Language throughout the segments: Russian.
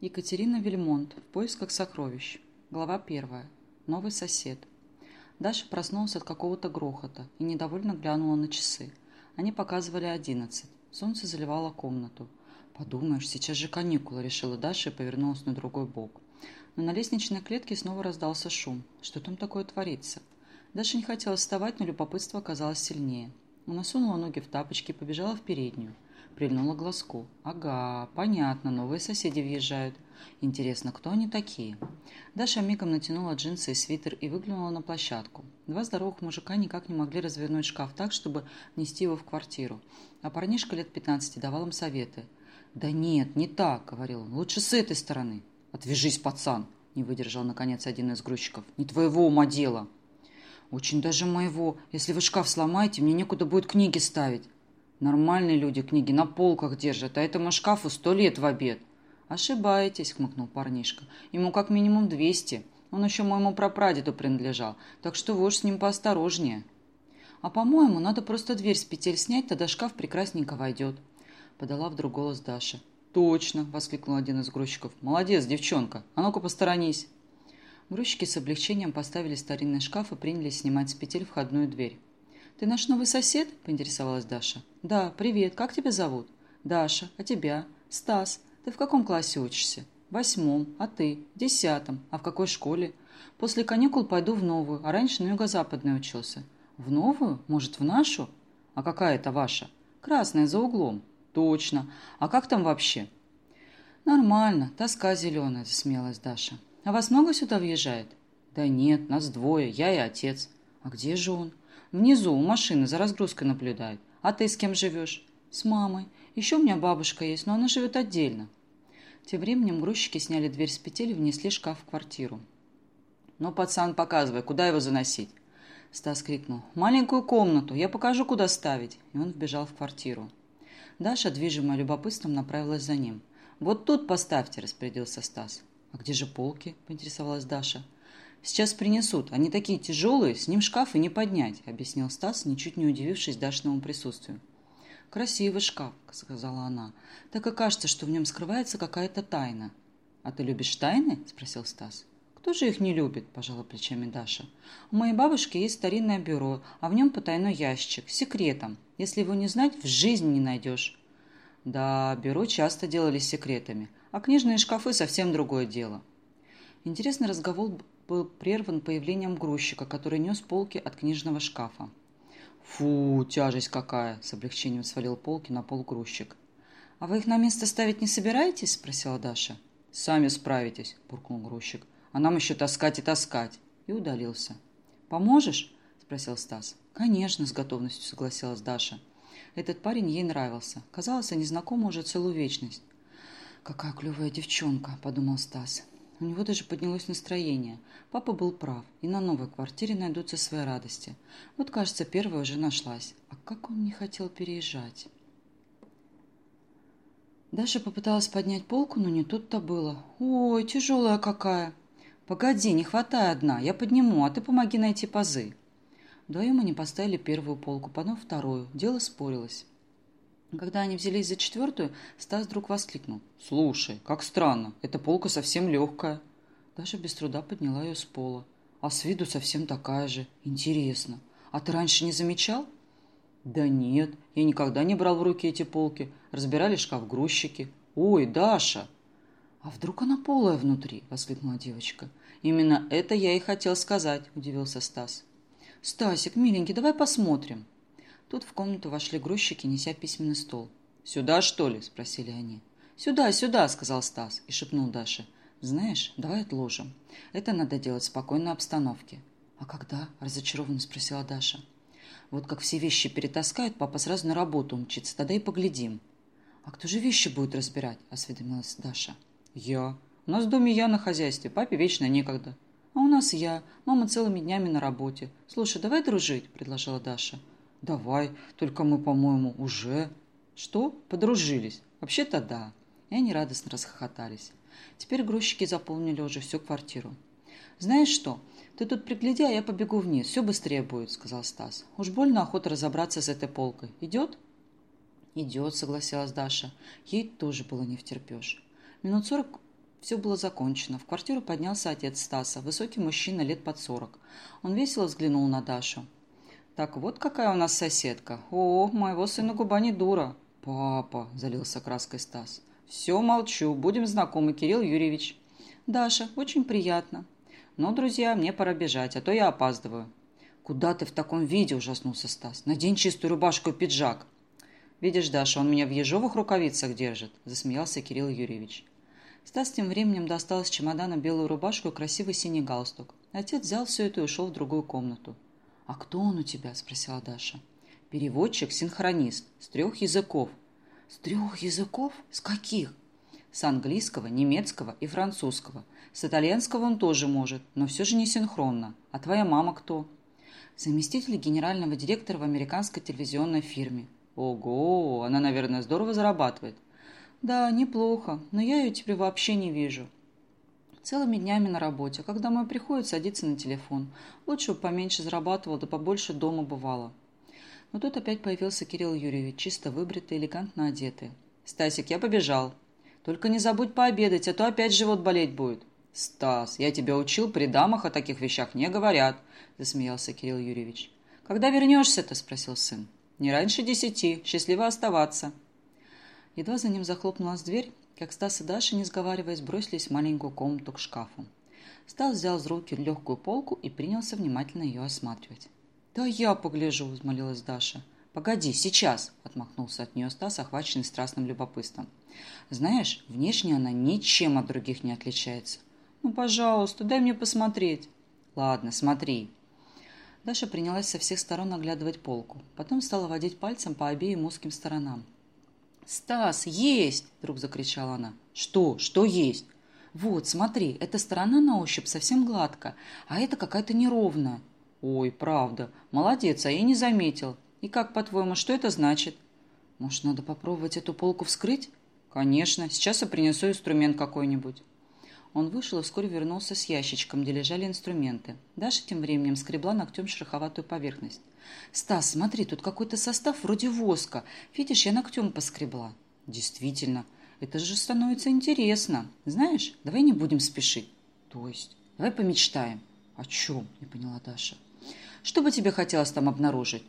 Екатерина Вильмонт. В поисках сокровищ. Глава первая. Новый сосед. Даша проснулась от какого-то грохота и недовольно глянула на часы. Они показывали одиннадцать. Солнце заливало комнату. «Подумаешь, сейчас же каникулы», — решила Даша и повернулась на другой бок. Но на лестничной клетке снова раздался шум. Что там такое творится? Даша не хотела вставать, но любопытство оказалось сильнее. Она сунула ноги в тапочки и побежала в переднюю. Прильнула глазку. «Ага, понятно, новые соседи въезжают. Интересно, кто они такие?» Даша мигом натянула джинсы и свитер и выглянула на площадку. Два здоровых мужика никак не могли развернуть шкаф так, чтобы нести его в квартиру. А парнишка лет 15 давал им советы. «Да нет, не так», — говорил он. «Лучше с этой стороны». «Отвяжись, пацан», — не выдержал, наконец, один из грузчиков. «Не твоего ума дело». «Очень даже моего. Если вы шкаф сломаете, мне некуда будет книги ставить». Нормальные люди книги на полках держат, а этому шкафу сто лет в обед. Ошибаетесь, хмыкнул парнишка. Ему как минимум двести. Он еще моему прапрадеду принадлежал, так что вы уж с ним поосторожнее. А по-моему, надо просто дверь с петель снять, тогда шкаф прекрасненько войдет. Подала вдруг голос Даша. «Точно!» – воскликнул один из грузчиков. «Молодец, девчонка! А ну-ка посторонись!» Грузчики с облегчением поставили старинный шкаф и принялись снимать с петель входную дверь. «Ты наш новый сосед?» – поинтересовалась Даша. «Да, привет. Как тебя зовут?» «Даша. А тебя?» «Стас. Ты в каком классе учишься?» «В восьмом. А ты?» «В десятом. А в какой школе?» «После каникул пойду в новую, а раньше на юго-западной учился». «В новую? Может, в нашу?» «А какая это ваша?» «Красная, за углом». «Точно. А как там вообще?» «Нормально. Тоска зеленая», – засмеялась Даша. «А вас много сюда въезжает?» «Да нет, нас двое. Я и отец». «А где же он?» Внизу у машины за разгрузкой наблюдает. А ты с кем живешь? С мамой. Еще у меня бабушка есть, но она живет отдельно. Тем временем грузчики сняли дверь с петель и внесли шкаф в квартиру. «Ну, пацан, показывай, куда его заносить?» Стас крикнул. «Маленькую комнату, я покажу, куда ставить». И он вбежал в квартиру. Даша, движимая любопытством, направилась за ним. «Вот тут поставьте», – распорядился Стас. «А где же полки?» – поинтересовалась Даша. «Сейчас принесут. Они такие тяжелые, с ним шкаф и не поднять», — объяснил Стас, ничуть не удивившись Дашному присутствию. «Красивый шкаф», — сказала она. «Так и кажется, что в нем скрывается какая-то тайна». «А ты любишь тайны?» — спросил Стас. «Кто же их не любит?» – пожала плечами Даша. «У моей бабушки есть старинное бюро, а в нем потайной ящик с секретом. Если его не знать, в жизни не найдешь». Да, бюро часто делали секретами, а книжные шкафы совсем другое дело. Интересный разговор был прерван появлением грузчика, который нес полки от книжного шкафа. «Фу, тяжесть какая!» – с облегчением свалил полки на пол грузчик. «А вы их на место ставить не собираетесь?» – спросила Даша. «Сами справитесь», – буркнул грузчик. «А нам еще таскать и таскать». И удалился. «Поможешь?» – спросил Стас. «Конечно», – с готовностью согласилась Даша. Этот парень ей нравился. Казалось, они знакомы уже целую вечность. «Какая клевая девчонка», – подумал Стас. У него даже поднялось настроение. Папа был прав, и на новой квартире найдутся свои радости. Вот, кажется, первая уже нашлась. А как он не хотел переезжать? Даша попыталась поднять полку, но не тут-то было. «Ой, тяжелая какая!» «Погоди, не хватай одна, я подниму, а ты помоги найти пазы». Вдвоем они поставили первую полку, потом вторую. Дело спорилось. Когда они взялись за четвертую, Стас вдруг воскликнул. «Слушай, как странно, эта полка совсем легкая». Даша без труда подняла ее с пола. «А с виду совсем такая же. Интересно. А ты раньше не замечал?» «Да нет, я никогда не брал в руки эти полки. Разбирали шкаф грузчики. Ой, Даша!» «А вдруг она полая внутри?» – воскликнула девочка. «Именно это я и хотел сказать», – удивился Стас. «Стасик, миленький, давай посмотрим». Тут в комнату вошли грузчики, неся письменный стол. «Сюда, что ли?» – спросили они. «Сюда, сюда!» – сказал Стас и шепнул Даше. «Знаешь, давай отложим. Это надо делать в спокойной обстановке». «А когда?» – разочарованно спросила Даша. «Вот как все вещи перетаскают, папа сразу на работу умчится, тогда и поглядим». «А кто же вещи будет разбирать?» – осведомилась Даша. «Я. У нас в доме я на хозяйстве, папе вечно некогда». «А у нас я. Мама целыми днями на работе. Слушай, давай дружить», – предложила Даша. «Давай, только мы, по-моему, уже...» «Что? Подружились? Вообще-то да». И они радостно расхохотались. Теперь грузчики заполнили уже всю квартиру. «Знаешь что? Ты тут пригляди, а я побегу вниз. Все быстрее будет», — сказал Стас. «Уж больно охота разобраться с этой полкой. Идет?» «Идет», — согласилась Даша. Ей тоже было не втерпешь. Минут сорок Все было закончено. В квартиру поднялся отец Стаса, высокий мужчина лет под сорок. Он весело взглянул на Дашу. «Так вот какая у нас соседка. О, моего сына губа не дура». «Папа», – залился краской Стас. «Все, молчу. Будем знакомы, Кирилл Юрьевич». «Даша, очень приятно». «Но, друзья, мне пора бежать, а то я опаздываю». «Куда ты в таком виде?» – ужаснулся Стас. «Надень чистую рубашку и пиджак». «Видишь, Даша, он меня в ежовых рукавицах держит», – засмеялся Кирилл Юрьевич. Стас тем временем достал из чемодана белую рубашку и красивый синий галстук. Отец взял все это и ушел в другую комнату. «А кто он у тебя?» – спросила Даша. «Переводчик-синхронист. С трех языков». «С трех языков? С каких?» «С английского, немецкого и французского. С итальянского он тоже может, но все же не синхронно. А твоя мама кто?» «Заместитель генерального директора в американской телевизионной фирме». «Ого! Она, наверное, здорово зарабатывает». «Да, неплохо, но я ее теперь вообще не вижу. Целыми днями на работе. Когда мой приходит, садится на телефон. Лучше бы поменьше зарабатывал, да побольше дома бывало». Но тут опять появился Кирилл Юрьевич, чисто выбритый, элегантно одетый. «Стасик, я побежал. Только не забудь пообедать, а то опять живот болеть будет». «Стас, я тебя учил, при дамах о таких вещах не говорят», – засмеялся Кирилл Юрьевич. «Когда вернешься-то?» – спросил сын. «Не раньше десяти. Счастливо оставаться». Едва за ним захлопнулась дверь, как Стас и Даша, не сговариваясь, бросились в маленькую комнату к шкафу. Стас взял с руки легкую полку и принялся внимательно ее осматривать. «Да я погляжу», – взмолилась Даша. «Погоди, сейчас!» – отмахнулся от нее Стас, охваченный страстным любопытством. «Знаешь, внешне она ничем от других не отличается». «Ну, пожалуйста, дай мне посмотреть». «Ладно, смотри». Даша принялась со всех сторон оглядывать полку. Потом стала водить пальцем по обеим узким сторонам. «Стас, есть!» – вдруг закричала она. «Что? Что есть?» «Вот, смотри, эта сторона на ощупь совсем гладкая, а эта какая-то неровная». «Ой, правда. Молодец, а я не заметил. И как, по-твоему, что это значит?» «Может, надо попробовать эту полку вскрыть?» «Конечно. Сейчас я принесу инструмент какой-нибудь». Он вышел и вскоре вернулся с ящичком, где лежали инструменты. Даша тем временем скребла ногтем шероховатую поверхность. «Стас, смотри, тут какой-то состав вроде воска. Видишь, я ногтем поскребла». «Действительно, это же становится интересно. Знаешь, давай не будем спешить». «То есть? Давай помечтаем». «О чем?» – не поняла Даша. «Что бы тебе хотелось там обнаружить?»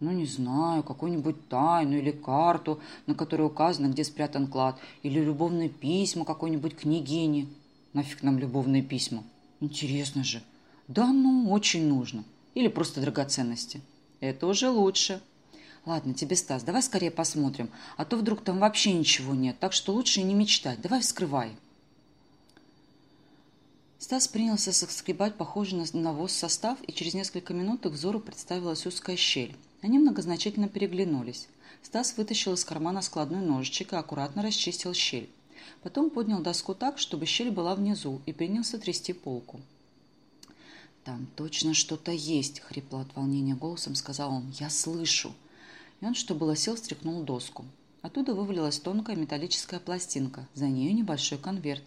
«Ну, не знаю, какую-нибудь тайну или карту, на которой указано, где спрятан клад, или любовные письма какой-нибудь княгини». «Нафиг нам любовные письма?» «Интересно же». «Да ну, очень нужно. Или просто драгоценности». Это уже лучше. Ладно, тебе, Стас, давай скорее посмотрим, а то вдруг там вообще ничего нет, так что лучше не мечтать. Давай вскрывай. Стас принялся соскребать похожий на навоз состав, и через несколько минут их взору представилась узкая щель. Они многозначительно переглянулись. Стас вытащил из кармана складной ножичек и аккуратно расчистил щель. Потом поднял доску так, чтобы щель была внизу, и принялся трясти полку. «Там точно что-то есть», — хрипло от волнения голосом сказал он. «Я слышу». И он, что было сел, стряхнул доску. Оттуда вывалилась тонкая металлическая пластинка, за нею небольшой конверт.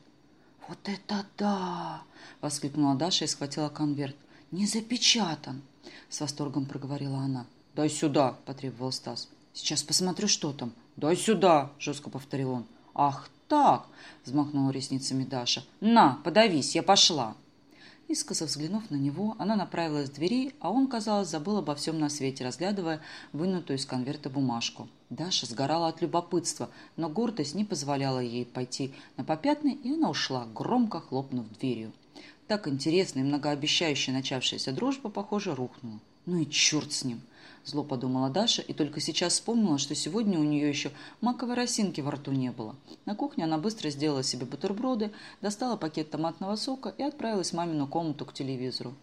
«Вот это да!» — воскликнула Даша и схватила конверт. «Не запечатан!» — с восторгом проговорила она. «Дай сюда!» — потребовал Стас. «Сейчас посмотрю, что там». «Дай сюда!» — жестко повторил он. «Ах так!» — взмахнула ресницами Даша. «На, подавись, я пошла!» Искоса взглянув на него, она направилась к двери, а он, казалось, забыл обо всем на свете, разглядывая вынутую из конверта бумажку. Даша сгорала от любопытства, но гордость не позволяла ей пойти на попятный, и она ушла, громко хлопнув дверью. Так интересная и многообещающая начавшаяся дружба, похоже, рухнула. Ну и черт с ним! Зло подумала Даша и только сейчас вспомнила, что сегодня у нее еще маковой росинки во рту не было. На кухне она быстро сделала себе бутерброды, достала пакет томатного сока и отправилась в мамину комнату к телевизору.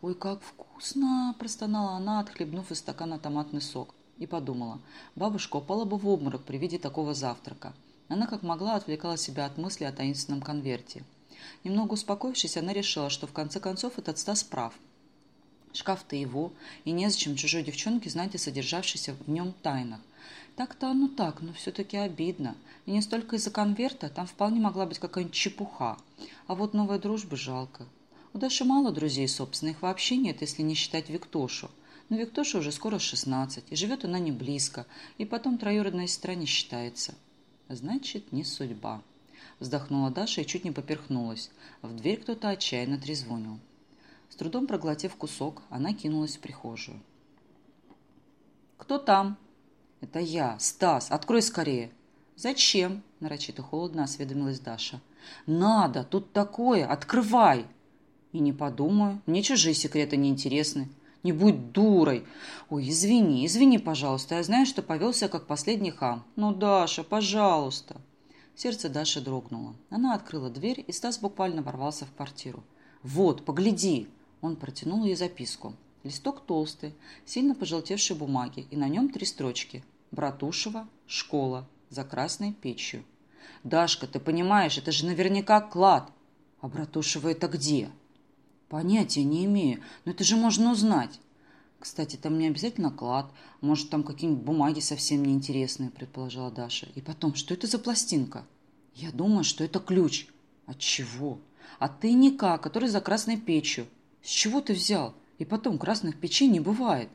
«Ой, как вкусно!» – простонала она, отхлебнув из стакана томатный сок. И подумала, бабушка упала бы в обморок при виде такого завтрака. Она как могла отвлекала себя от мысли о таинственном конверте. Немного успокоившись, она решила, что в конце концов этот Стас прав – Шкаф-то его, и незачем чужой девчонке знать о содержавшейся в нем тайнах. Так-то оно так, но все-таки обидно. И не столько из-за конверта, там вполне могла быть какая-нибудь чепуха. А вот новой дружбы жалко. У Даши мало друзей, собственно, их вообще нет, если не считать Виктошу. Но Виктоша уже скоро 16, и живет она не близко, и потом троюродная сестра не считается. Значит, не судьба. Вздохнула Даша и чуть не поперхнулась. В дверь кто-то отчаянно трезвонил. С трудом проглотив кусок, она кинулась в прихожую. «Кто там?» «Это я, Стас. Открой скорее». «Зачем?» – нарочито холодно осведомилась Даша. «Надо! Тут такое! Открывай!» «И не подумаю. Мне чужие секреты не интересны. Не будь дурой. Ой, извини, извини, пожалуйста. Я знаю, что повелся как последний хам. Ну, Даша, пожалуйста!» Сердце Даши дрогнуло. Она открыла дверь, и Стас буквально ворвался в квартиру. «Вот, погляди!» Он протянул ей записку. Листок толстый, сильно пожелтевшей бумаги, и на нем три строчки. «Братушева, школа, за красной печью». «Дашка, ты понимаешь, это же наверняка клад!» «А Братушева это где?» «Понятия не имею, но это же можно узнать». «Кстати, там не обязательно клад. Может, там какие-нибудь бумаги совсем неинтересные», – предположила Даша. «И потом, что это за пластинка?» «Я думаю, что это ключ». «От чего?» «От тайника, который за красной печью». «С чего ты взял? И потом, красных печей не бывает».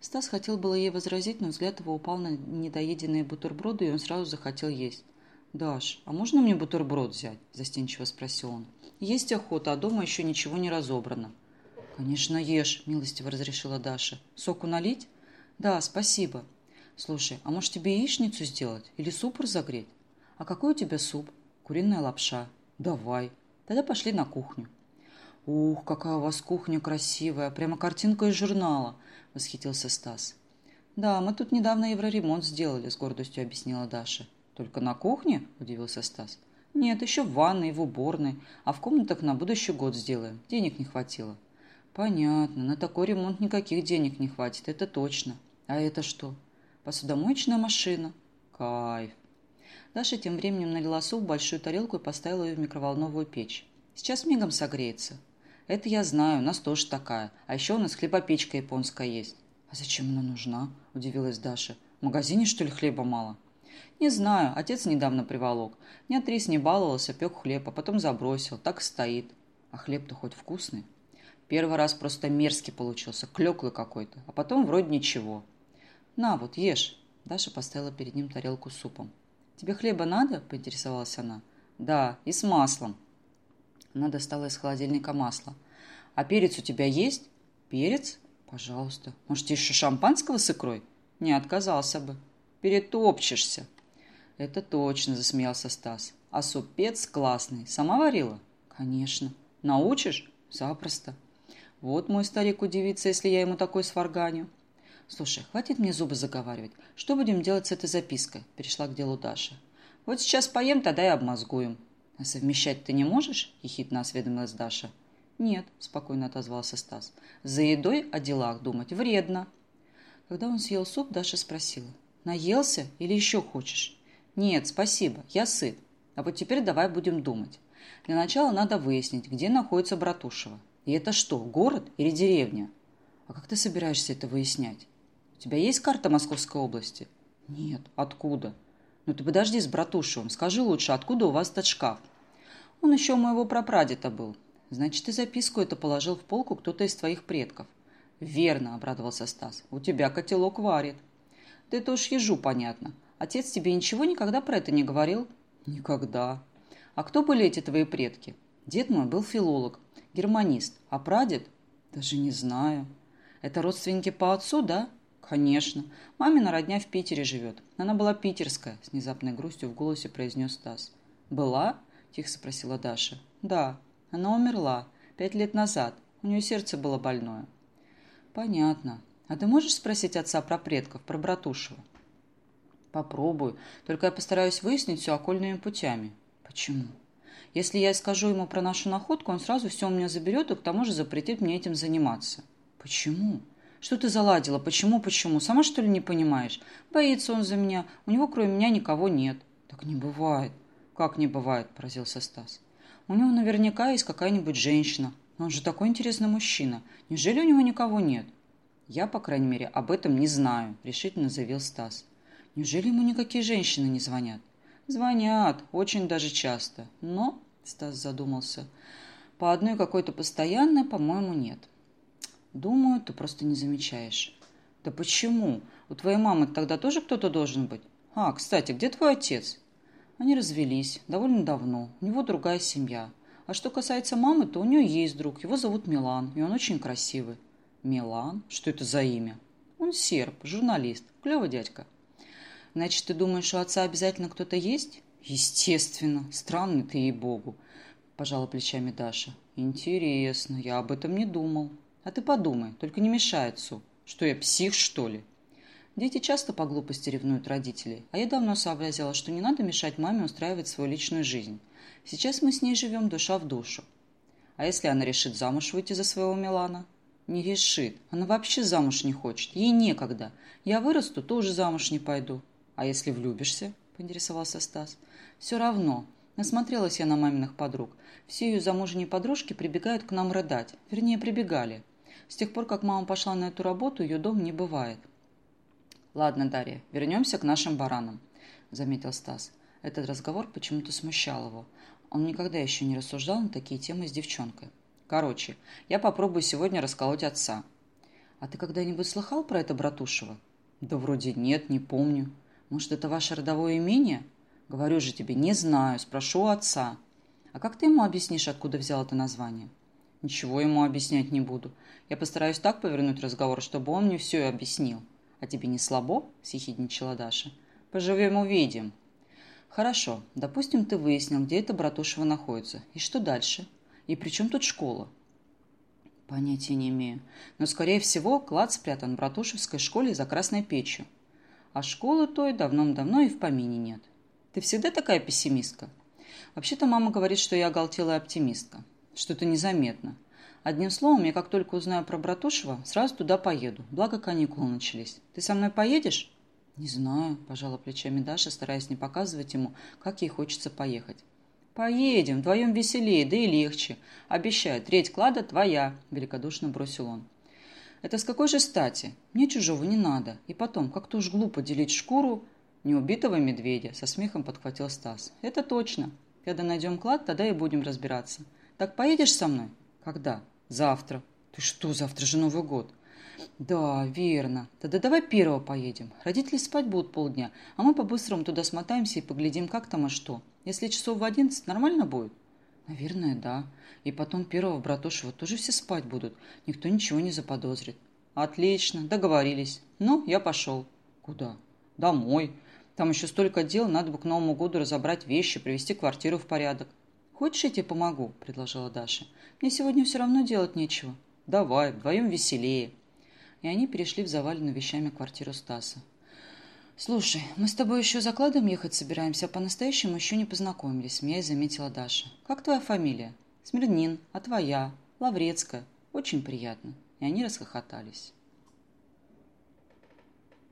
Стас хотел было ей возразить, но взгляд его упал на недоеденные бутерброды, и он сразу захотел есть. «Даш, а можно мне бутерброд взять?» – застенчиво спросил он. «Есть охота, а дома еще ничего не разобрано». «Конечно, ешь», – милостиво разрешила Даша. «Соку налить?» «Да, спасибо». «Слушай, а может тебе яичницу сделать? Или суп разогреть?» «А какой у тебя суп?» «Куриная лапша». «Давай. Тогда пошли на кухню». «Ух, какая у вас кухня красивая! Прямо картинка из журнала!» – восхитился Стас. «Да, мы тут недавно евроремонт сделали», – с гордостью объяснила Даша. «Только на кухне?» – удивился Стас. «Нет, еще в ванной, в уборной, а в комнатах на будущий год сделаем. Денег не хватило». Понятно, на такой ремонт никаких денег не хватит, это точно. А это что? Посудомоечная машина. Кайф. Даша тем временем налила суп в большую тарелку и поставила ее в микроволновую печь. Сейчас мигом согреется. Это я знаю, у нас тоже такая. А еще у нас хлебопечка японская есть. А зачем она нужна? Удивилась Даша. В магазине, что ли, хлеба мало? Не знаю, отец недавно приволок. Дня три не баловался, пек хлеб, а потом забросил. Так и стоит. А хлеб-то хоть вкусный? Первый раз просто мерзкий получился, клеклый какой-то, а потом вроде ничего. «На, вот, ешь!» Даша поставила перед ним тарелку с супом. «Тебе хлеба надо?» – поинтересовалась она. «Да, и с маслом». Она достала из холодильника масло. «А перец у тебя есть?» «Перец? Пожалуйста. Может, еще шампанского с икрой?» «Не отказался бы». «Перетопчешься». «Это точно», – засмеялся Стас. «А супец классный. Сама варила?» «Конечно». «Научишь?» «Запросто». Вот мой старик удивится, если я ему такой сварганю. Слушай, хватит мне зубы заговаривать. Что будем делать с этой запиской? Перешла к делу Даша. Вот сейчас поем, тогда и обмозгуем. А совмещать ты не можешь? Ехидно осведомилась Даша. Нет, спокойно отозвался Стас. За едой о делах думать вредно. Когда он съел суп, Даша спросила. Наелся или еще хочешь? Нет, спасибо, я сыт. А вот теперь давай будем думать. Для начала надо выяснить, где находится Братушева. И это что, город или деревня? А как ты собираешься это выяснять? У тебя есть карта Московской области? Нет. Откуда? Ну ты подожди с братушевым. Скажи лучше, откуда у вас этот шкаф? Он еще у моего прапрадеда был. Значит, ты записку это положил в полку кто-то из твоих предков. Верно, обрадовался Стас. У тебя котелок варит. Да это уж ежу понятно. Отец тебе ничего никогда про это не говорил? Никогда. А кто были эти твои предки? Дед мой был филолог, германист. А прадед? Даже не знаю. Это родственники по отцу, да? Конечно. Мамина родня в Питере живет. Она была питерская, с внезапной грустью в голосе произнес Стас. Была? Тихо спросила Даша. Да. Она умерла. Пять лет назад. У нее сердце было больное. Понятно. А ты можешь спросить отца про предков, про Братушева? Попробую. Только я постараюсь выяснить все окольными путями. Почему? Если я скажу ему про нашу находку, он сразу все у меня заберет и к тому же запретит мне этим заниматься. Почему? Что ты заладила? Почему, почему? Сама что ли не понимаешь? Боится он за меня. У него кроме меня никого нет. Так не бывает. Как не бывает, поразился Стас. У него наверняка есть какая-нибудь женщина. Он же такой интересный мужчина. Неужели у него никого нет? Я, по крайней мере, об этом не знаю, решительно заявил Стас. Неужели ему никакие женщины не звонят? Звонят, очень даже часто. Но, Стас задумался, по одной какой-то постоянной, по-моему, нет. Думаю, ты просто не замечаешь. Да почему? У твоей мамы тогда тоже кто-то должен быть? А, кстати, где твой отец? Они развелись довольно давно. У него другая семья. А что касается мамы, то у нее есть друг. Его зовут Милан, и он очень красивый. Милан? Что это за имя? Он серб, журналист. Клевый дядька. Значит, ты думаешь, у отца обязательно кто-то есть? Естественно. Странный ты, ей-богу. Пожала плечами Даша. Интересно, я об этом не думал. А ты подумай, только не мешай отцу. Что я, псих, что ли? Дети часто по глупости ревнуют родителей, а я давно сообразила, что не надо мешать маме устраивать свою личную жизнь. Сейчас мы с ней живем душа в душу. А если она решит замуж выйти за своего Милана? Не решит. Она вообще замуж не хочет. Ей некогда. Я вырасту, тоже замуж не пойду. А если влюбишься? Поинтересовался Стас. Все равно. Насмотрелась я на маминых подруг. Все ее замужние подружки прибегают к нам рыдать. Вернее, прибегали. С тех пор, как мама пошла на эту работу, ее дом не бывает. «Ладно, Дарья, вернемся к нашим баранам», – заметил Стас. Этот разговор почему-то смущал его. Он никогда еще не рассуждал на такие темы с девчонкой. «Короче, я попробую сегодня расколоть отца». «А ты когда-нибудь слыхал про это Братушева?» «Да вроде нет, не помню. Может, это ваше родовое имение?» «Говорю же тебе, не знаю, спрошу отца». «А как ты ему объяснишь, откуда взял это название?» «Ничего ему объяснять не буду. Я постараюсь так повернуть разговор, чтобы он мне все объяснил». «А тебе не слабо?» – съехидничала Даша. «Поживем – увидим». «Хорошо. Допустим, ты выяснил, где это Братушева находится. И что дальше? И при чем тут школа?» «Понятия не имею. Но, скорее всего, клад спрятан в Братушевской школе за красной печью. А школы той давным-давно и в помине нет. Ты всегда такая пессимистка?» «Вообще-то мама говорит, что я оголтелая оптимистка. Что-то незаметно. Одним словом, я как только узнаю про Братушева, сразу туда поеду. Благо каникулы начались. Ты со мной поедешь?» «Не знаю», – пожала плечами Даша, стараясь не показывать ему, как ей хочется поехать. «Поедем, вдвоем веселее, да и легче. Обещаю, треть клада твоя», – великодушно бросил он. «Это с какой же стати? Мне чужого не надо. И потом, как-то уж глупо делить шкуру неубитого медведя», – со смехом подхватил Стас. «Это точно. Когда найдем клад, тогда и будем разбираться. Так поедешь со мной?» «Когда?» «Завтра». «Ты что, завтра же Новый год?» «Да, верно. Тогда давай первого поедем. Родители спать будут полдня, а мы по-быстрому туда смотаемся и поглядим, как там и что. Если часов в одиннадцать нормально будет?» «Наверное, да. И потом первого Братушева тоже все спать будут. Никто ничего не заподозрит». «Отлично, договорились. Ну, я пошел». «Куда?» «Домой. Там еще столько дел, надо бы к Новому году разобрать вещи, привести квартиру в порядок». «Хочешь, я тебе помогу?» – предложила Даша. «Мне сегодня все равно делать нечего». «Давай, вдвоем веселее». И они перешли в заваленную вещами квартиру Стаса. «Слушай, мы с тобой еще за кладом ехать собираемся, а по-настоящему еще не познакомились», – смеясь заметила Даша. «Как твоя фамилия?» «Смирнин. А твоя?» «Лаврецкая. Очень приятно». И они расхохотались.